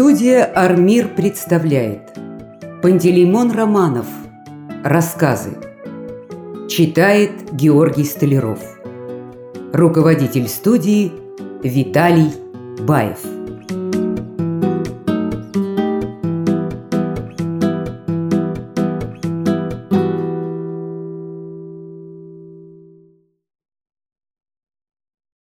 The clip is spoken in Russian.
Студия «Армир» представляет Пантелеймон Романов. Рассказы. Читает Георгий Столяров. Руководитель студии Виталий Баев.